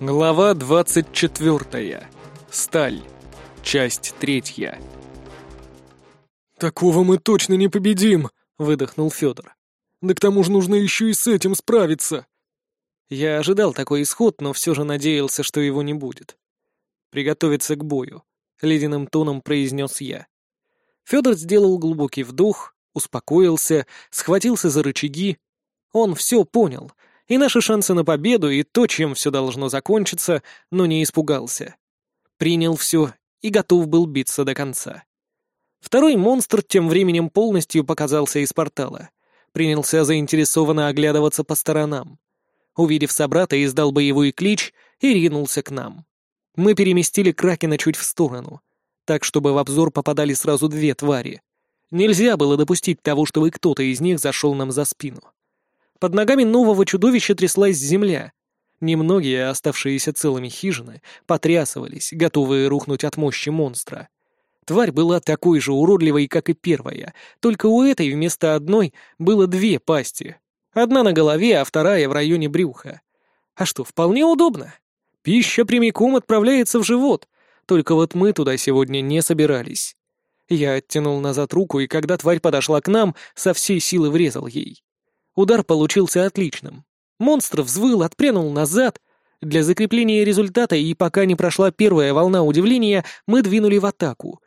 Глава 24. Сталь. Часть третья. «Такого мы точно не победим!» — выдохнул Федор. «Да к тому же нужно еще и с этим справиться!» Я ожидал такой исход, но все же надеялся, что его не будет. «Приготовиться к бою», — ледяным тоном произнес я. Федор сделал глубокий вдох, успокоился, схватился за рычаги. Он все понял, и наши шансы на победу, и то, чем все должно закончиться, но не испугался. Принял все и готов был биться до конца. Второй монстр тем временем полностью показался из портала. Принялся заинтересованно оглядываться по сторонам. Увидев собрата, издал боевой клич и ринулся к нам. Мы переместили Кракена чуть в сторону, так, чтобы в обзор попадали сразу две твари. Нельзя было допустить того, чтобы кто-то из них зашел нам за спину. Под ногами нового чудовища тряслась земля. Немногие оставшиеся целыми хижины потрясывались, готовые рухнуть от мощи монстра. Тварь была такой же уродливой, как и первая, только у этой вместо одной было две пасти. Одна на голове, а вторая в районе брюха. А что, вполне удобно. Пища прямиком отправляется в живот, только вот мы туда сегодня не собирались. Я оттянул назад руку, и когда тварь подошла к нам, со всей силы врезал ей. Удар получился отличным. Монстр взвыл, отпрянул назад. Для закрепления результата и пока не прошла первая волна удивления, мы двинули в атаку.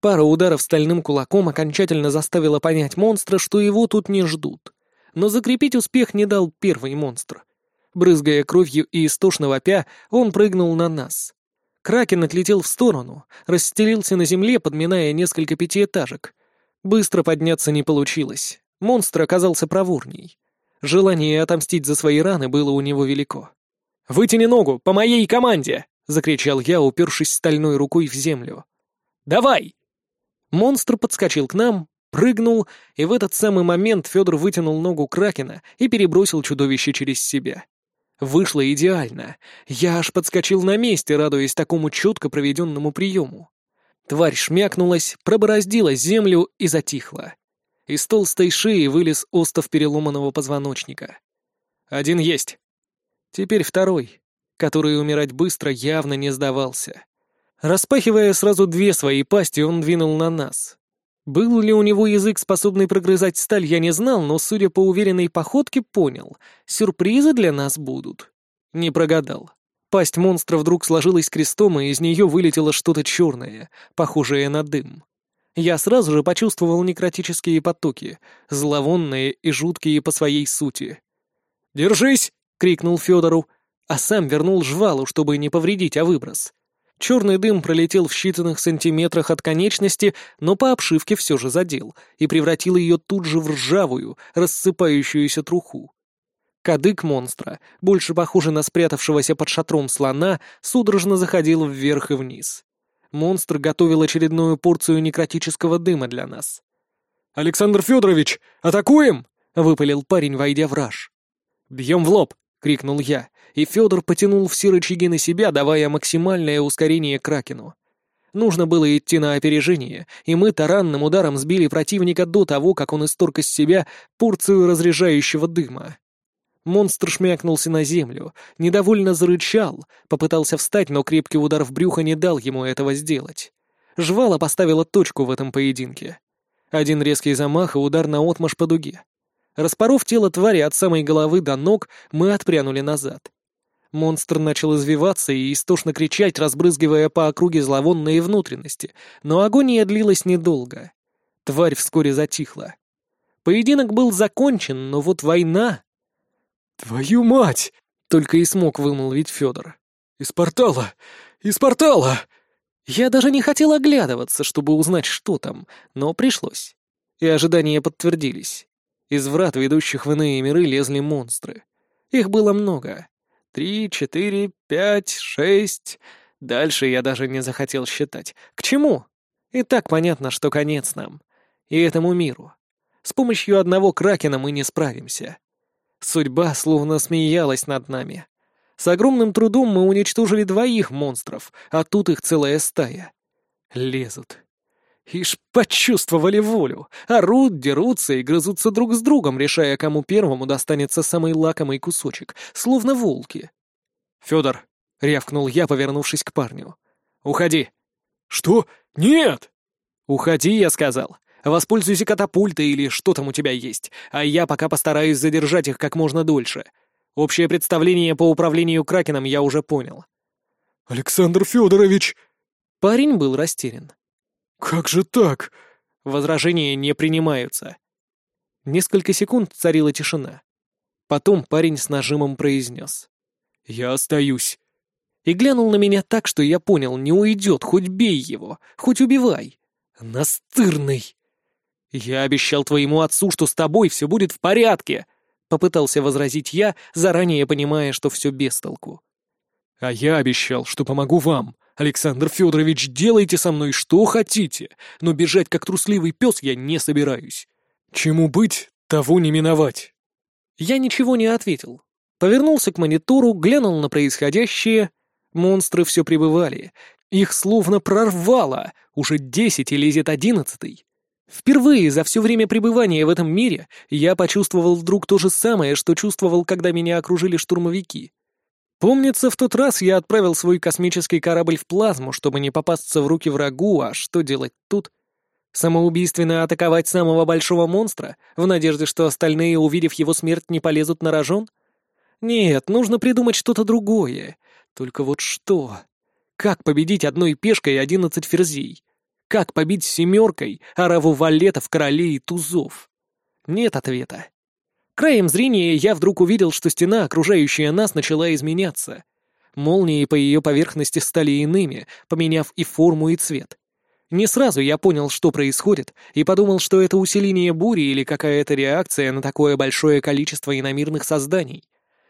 Пара ударов стальным кулаком окончательно заставила понять монстра, что его тут не ждут. Но закрепить успех не дал первый монстр. Брызгая кровью и истошно вопя, он прыгнул на нас. Кракен отлетел в сторону, расстелился на земле, подминая несколько пятиэтажек. Быстро подняться не получилось. Монстр оказался проворней. Желание отомстить за свои раны было у него велико. «Вытяни ногу, по моей команде!» — закричал я, упершись стальной рукой в землю. «Давай!» Монстр подскочил к нам, прыгнул, и в этот самый момент Федор вытянул ногу Кракена и перебросил чудовище через себя. Вышло идеально. Я аж подскочил на месте, радуясь такому четко проведенному приему. Тварь шмякнулась, пробороздила землю и затихла. Из толстой шеи вылез остов переломанного позвоночника. Один есть. Теперь второй, который умирать быстро явно не сдавался. Распахивая сразу две свои пасти, он двинул на нас. Был ли у него язык, способный прогрызать сталь, я не знал, но, судя по уверенной походке, понял. Сюрпризы для нас будут. Не прогадал. Пасть монстра вдруг сложилась крестом, и из нее вылетело что-то черное, похожее на дым. Я сразу же почувствовал некротические потоки, зловонные и жуткие по своей сути. «Держись!» — крикнул Федору, а сам вернул жвалу, чтобы не повредить, а выброс. Черный дым пролетел в считанных сантиметрах от конечности, но по обшивке все же задел и превратил ее тут же в ржавую, рассыпающуюся труху. Кадык монстра, больше похожий на спрятавшегося под шатром слона, судорожно заходил вверх и вниз монстр готовил очередную порцию некротического дыма для нас. «Александр Федорович, атакуем!» — выпалил парень, войдя в раж. «Бьем в лоб!» — крикнул я, и Федор потянул все рычаги на себя, давая максимальное ускорение Кракену. Нужно было идти на опережение, и мы таранным ударом сбили противника до того, как он исторг из себя порцию разряжающего дыма. Монстр шмякнулся на землю, недовольно зарычал, попытался встать, но крепкий удар в брюхо не дал ему этого сделать. Жвала поставила точку в этом поединке. Один резкий замах и удар на отмаш по дуге. Распоров тело твари от самой головы до ног, мы отпрянули назад. Монстр начал извиваться и истошно кричать, разбрызгивая по округе зловонные внутренности, но агония длилась недолго. Тварь вскоре затихла. Поединок был закончен, но вот война «Твою мать!» — только и смог вымолвить Федор. «Из портала! Из портала!» Я даже не хотел оглядываться, чтобы узнать, что там, но пришлось. И ожидания подтвердились. Из врат, ведущих в иные миры, лезли монстры. Их было много. Три, четыре, пять, шесть... Дальше я даже не захотел считать. К чему? И так понятно, что конец нам. И этому миру. С помощью одного кракена мы не справимся. Судьба словно смеялась над нами. С огромным трудом мы уничтожили двоих монстров, а тут их целая стая. Лезут. Ишь, почувствовали волю. Орут, дерутся и грызутся друг с другом, решая, кому первому достанется самый лакомый кусочек, словно волки. «Федор, — рявкнул я, повернувшись к парню. «Уходи». «Что? Нет!» «Уходи», — я сказал. «Воспользуйся катапультой или что там у тебя есть, а я пока постараюсь задержать их как можно дольше. Общее представление по управлению Кракеном я уже понял». «Александр Федорович!» Парень был растерян. «Как же так?» Возражения не принимаются. Несколько секунд царила тишина. Потом парень с нажимом произнес. «Я остаюсь». И глянул на меня так, что я понял, не уйдет, хоть бей его, хоть убивай. Настырный. «Я обещал твоему отцу, что с тобой все будет в порядке», — попытался возразить я, заранее понимая, что все без толку. «А я обещал, что помогу вам. Александр Федорович, делайте со мной что хотите, но бежать как трусливый пес я не собираюсь. Чему быть, того не миновать». Я ничего не ответил. Повернулся к монитору, глянул на происходящее. Монстры все прибывали. Их словно прорвало. Уже десять и лезет одиннадцатый. Впервые за все время пребывания в этом мире я почувствовал вдруг то же самое, что чувствовал, когда меня окружили штурмовики. Помнится, в тот раз я отправил свой космический корабль в плазму, чтобы не попасться в руки врагу, а что делать тут? Самоубийственно атаковать самого большого монстра, в надежде, что остальные, увидев его смерть, не полезут на рожон? Нет, нужно придумать что-то другое. Только вот что? Как победить одной пешкой одиннадцать ферзей? Как побить семеркой ораву валетов, королей и тузов? Нет ответа. Краем зрения я вдруг увидел, что стена, окружающая нас, начала изменяться. Молнии по ее поверхности стали иными, поменяв и форму, и цвет. Не сразу я понял, что происходит, и подумал, что это усиление бури или какая-то реакция на такое большое количество иномирных созданий.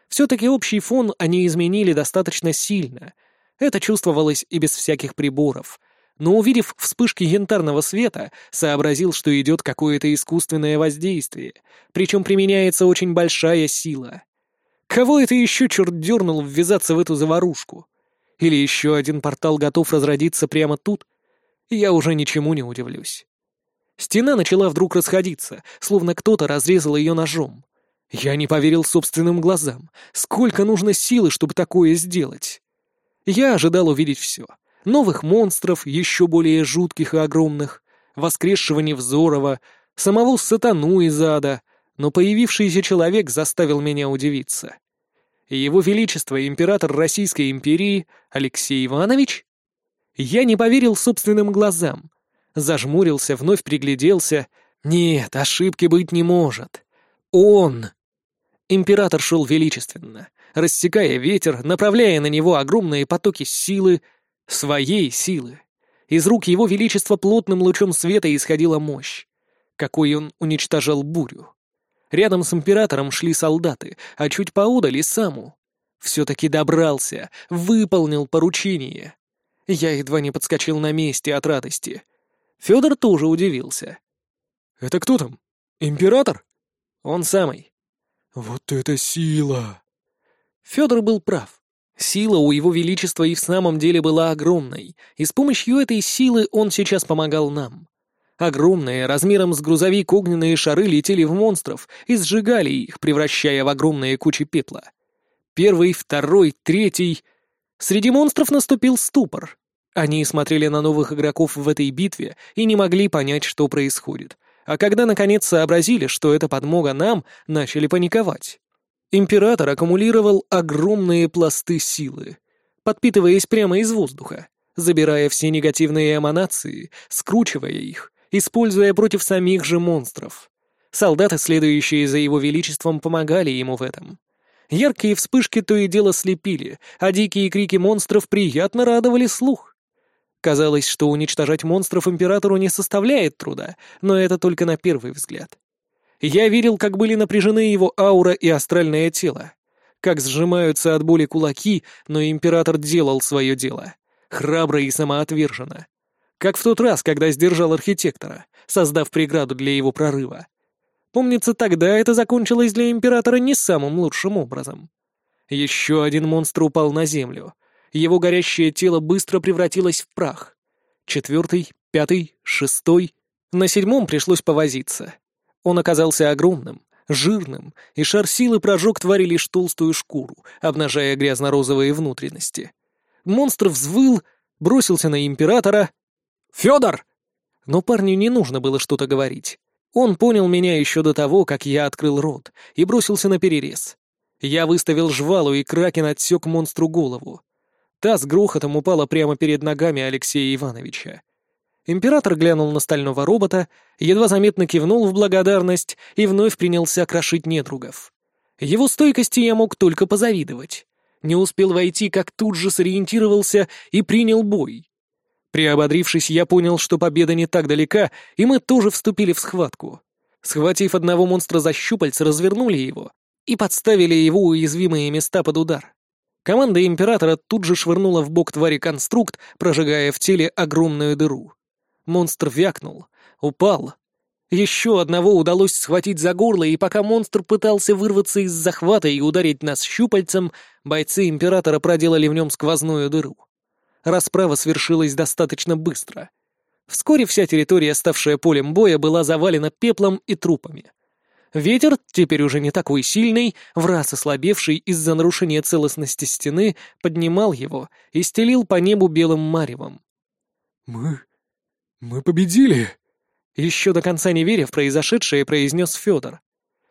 Все-таки общий фон они изменили достаточно сильно. Это чувствовалось и без всяких приборов. Но увидев вспышки янтарного света, сообразил, что идет какое-то искусственное воздействие, причем применяется очень большая сила. Кого это еще черт дернул ввязаться в эту заварушку? Или еще один портал готов разродиться прямо тут? я уже ничему не удивлюсь. Стена начала вдруг расходиться, словно кто-то разрезал ее ножом. Я не поверил собственным глазам. Сколько нужно силы, чтобы такое сделать? Я ожидал увидеть все. Новых монстров, еще более жутких и огромных, воскресшего Невзорова, самого сатану из ада, но появившийся человек заставил меня удивиться. Его Величество, император Российской империи Алексей Иванович? Я не поверил собственным глазам. Зажмурился, вновь пригляделся. Нет, ошибки быть не может. Он! Император шел величественно, рассекая ветер, направляя на него огромные потоки силы, своей силы. Из рук его величества плотным лучом света исходила мощь. Какой он уничтожал бурю. Рядом с императором шли солдаты, а чуть поодаль и саму. Все-таки добрался, выполнил поручение. Я едва не подскочил на месте от радости. Федор тоже удивился. «Это кто там? Император?» «Он самый». «Вот это сила!» Федор был прав. Сила у его величества и в самом деле была огромной, и с помощью этой силы он сейчас помогал нам. Огромные, размером с грузовик огненные шары летели в монстров и сжигали их, превращая в огромные кучи пепла. Первый, второй, третий... Среди монстров наступил ступор. Они смотрели на новых игроков в этой битве и не могли понять, что происходит. А когда наконец сообразили, что это подмога нам, начали паниковать. Император аккумулировал огромные пласты силы, подпитываясь прямо из воздуха, забирая все негативные эманации, скручивая их, используя против самих же монстров. Солдаты, следующие за его величеством, помогали ему в этом. Яркие вспышки то и дело слепили, а дикие крики монстров приятно радовали слух. Казалось, что уничтожать монстров императору не составляет труда, но это только на первый взгляд. Я видел, как были напряжены его аура и астральное тело, как сжимаются от боли кулаки, но император делал свое дело, храбро и самоотверженно. Как в тот раз, когда сдержал архитектора, создав преграду для его прорыва. Помнится, тогда это закончилось для императора не самым лучшим образом. Еще один монстр упал на землю, его горящее тело быстро превратилось в прах. Четвертый, пятый, шестой. На седьмом пришлось повозиться. Он оказался огромным, жирным, и шар силы прожег твари лишь толстую шкуру, обнажая грязно-розовые внутренности. Монстр взвыл, бросился на императора. «Федор!» Но парню не нужно было что-то говорить. Он понял меня еще до того, как я открыл рот, и бросился на перерез. Я выставил жвалу, и Кракен отсек монстру голову. Та с грохотом упала прямо перед ногами Алексея Ивановича. Император глянул на стального робота, едва заметно кивнул в благодарность и вновь принялся крошить недругов. Его стойкости я мог только позавидовать. Не успел войти, как тут же сориентировался и принял бой. Приободрившись, я понял, что победа не так далека, и мы тоже вступили в схватку. Схватив одного монстра за щупальца, развернули его и подставили его уязвимые места под удар. Команда Императора тут же швырнула в бок твари конструкт, прожигая в теле огромную дыру. Монстр вякнул, упал. Еще одного удалось схватить за горло, и пока монстр пытался вырваться из захвата и ударить нас щупальцем, бойцы Императора проделали в нем сквозную дыру. Расправа свершилась достаточно быстро. Вскоре вся территория, ставшая полем боя, была завалена пеплом и трупами. Ветер, теперь уже не такой сильный, в раз ослабевший из-за нарушения целостности стены, поднимал его и стелил по небу белым маревом. «Мы... мы победили!» Еще до конца не веря в произошедшее, произнес Федор.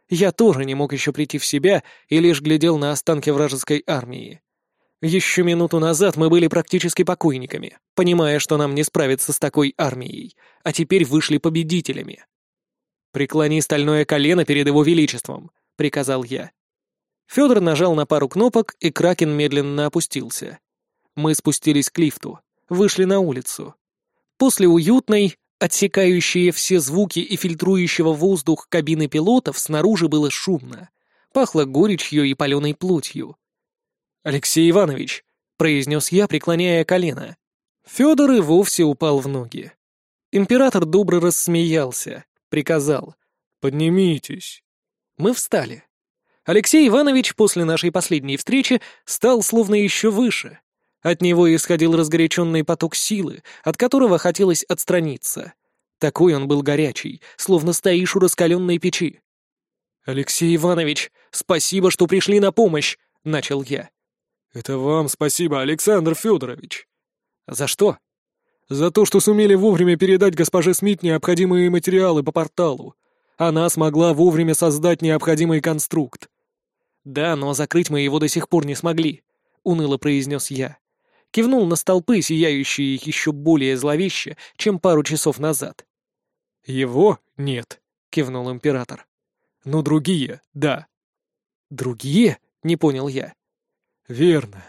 Я тоже не мог еще прийти в себя и лишь глядел на останки вражеской армии. Еще минуту назад мы были практически покойниками, понимая, что нам не справиться с такой армией, а теперь вышли победителями. «Преклони стальное колено перед его величеством», — приказал я. Федор нажал на пару кнопок, и Кракен медленно опустился. Мы спустились к лифту, вышли на улицу. После уютной, отсекающей все звуки и фильтрующего воздух кабины пилотов снаружи было шумно. Пахло горечью и паленой плотью. «Алексей Иванович», — произнес я, преклоняя колено. Федор и вовсе упал в ноги. Император добро рассмеялся, приказал. «Поднимитесь». Мы встали. Алексей Иванович после нашей последней встречи стал словно еще выше. От него исходил разгоряченный поток силы, от которого хотелось отстраниться. Такой он был горячий, словно стоишь у раскаленной печи. «Алексей Иванович, спасибо, что пришли на помощь», — начал я. «Это вам спасибо, Александр Федорович». «За что?» «За то, что сумели вовремя передать госпоже Смит необходимые материалы по порталу. Она смогла вовремя создать необходимый конструкт». «Да, но закрыть мы его до сих пор не смогли», — уныло произнес я. Кивнул на столпы, сияющие еще более зловеще, чем пару часов назад. «Его нет», — кивнул император. «Но другие — да». «Другие?» — не понял я. Верно.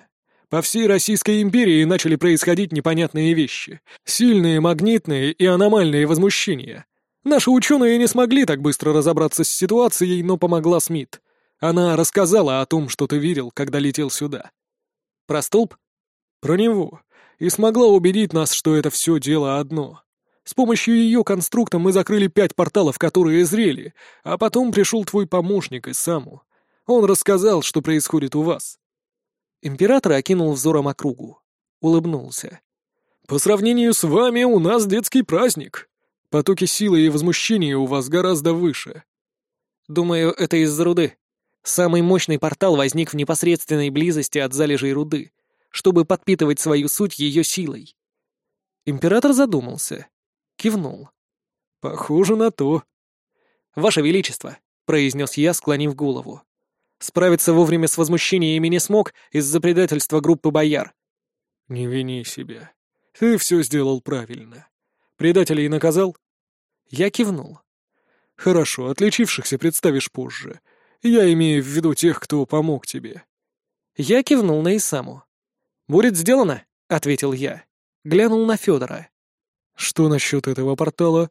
По всей Российской империи начали происходить непонятные вещи. Сильные магнитные и аномальные возмущения. Наши ученые не смогли так быстро разобраться с ситуацией, но помогла Смит. Она рассказала о том, что ты видел, когда летел сюда. Про столб? Про него. И смогла убедить нас, что это все дело одно. С помощью ее конструкта мы закрыли пять порталов, которые зрели, а потом пришел твой помощник и саму. Он рассказал, что происходит у вас. Император окинул взором округу. Улыбнулся. «По сравнению с вами у нас детский праздник. Потоки силы и возмущения у вас гораздо выше». «Думаю, это из-за руды. Самый мощный портал возник в непосредственной близости от залежей руды, чтобы подпитывать свою суть ее силой». Император задумался. Кивнул. «Похоже на то». «Ваше Величество», — произнес я, склонив голову. Справиться вовремя с возмущениями не смог из-за предательства группы бояр. «Не вини себя. Ты все сделал правильно. Предателей наказал?» Я кивнул. «Хорошо, отличившихся представишь позже. Я имею в виду тех, кто помог тебе». Я кивнул на Исаму. «Будет сделано», — ответил я. Глянул на Федора. «Что насчет этого портала?»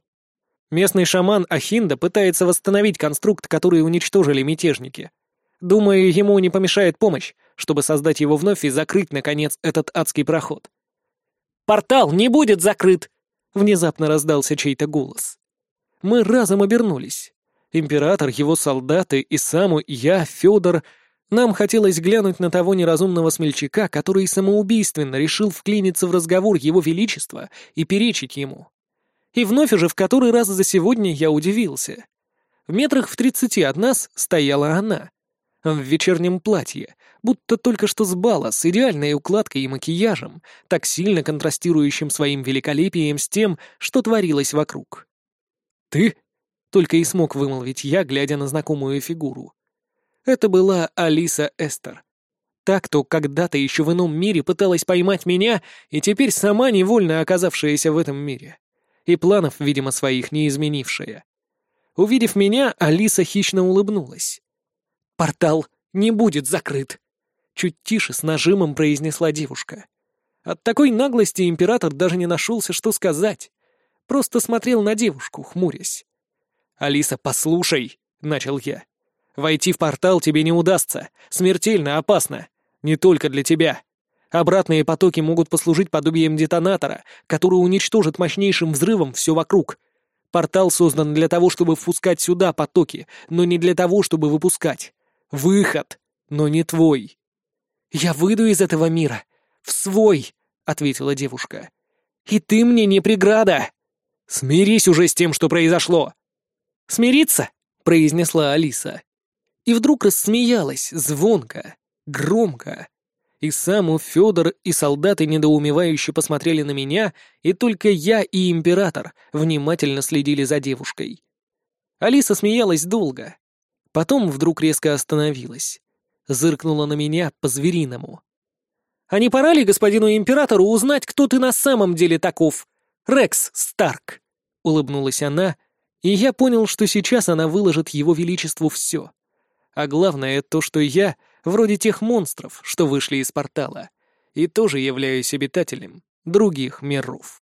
Местный шаман Ахинда пытается восстановить конструкт, который уничтожили мятежники. Думаю, ему не помешает помощь, чтобы создать его вновь и закрыть, наконец, этот адский проход. «Портал не будет закрыт!» — внезапно раздался чей-то голос. Мы разом обернулись. Император, его солдаты и саму я, Федор. Нам хотелось глянуть на того неразумного смельчака, который самоубийственно решил вклиниться в разговор его величества и перечить ему. И вновь уже в который раз за сегодня я удивился. В метрах в тридцати от нас стояла она — в вечернем платье, будто только что с бала, с идеальной укладкой и макияжем, так сильно контрастирующим своим великолепием с тем, что творилось вокруг. «Ты?» — только и смог вымолвить я, глядя на знакомую фигуру. Это была Алиса Эстер. Та, кто когда-то еще в ином мире пыталась поймать меня, и теперь сама невольно оказавшаяся в этом мире. И планов, видимо, своих не изменившая. Увидев меня, Алиса хищно улыбнулась. «Портал не будет закрыт!» Чуть тише, с нажимом произнесла девушка. От такой наглости император даже не нашелся, что сказать. Просто смотрел на девушку, хмурясь. «Алиса, послушай!» — начал я. «Войти в портал тебе не удастся. Смертельно опасно. Не только для тебя. Обратные потоки могут послужить подобием детонатора, который уничтожит мощнейшим взрывом все вокруг. Портал создан для того, чтобы впускать сюда потоки, но не для того, чтобы выпускать. Выход, но не твой. «Я выйду из этого мира. В свой», — ответила девушка. «И ты мне не преграда. Смирись уже с тем, что произошло». «Смириться?» — произнесла Алиса. И вдруг рассмеялась, звонко, громко. И сам Федор и солдаты недоумевающе посмотрели на меня, и только я и император внимательно следили за девушкой. Алиса смеялась долго. Потом вдруг резко остановилась. Зыркнула на меня по-звериному. «А не пора ли господину императору узнать, кто ты на самом деле таков? Рекс Старк!» — улыбнулась она, и я понял, что сейчас она выложит его величеству все. А главное то, что я вроде тех монстров, что вышли из портала, и тоже являюсь обитателем других миров.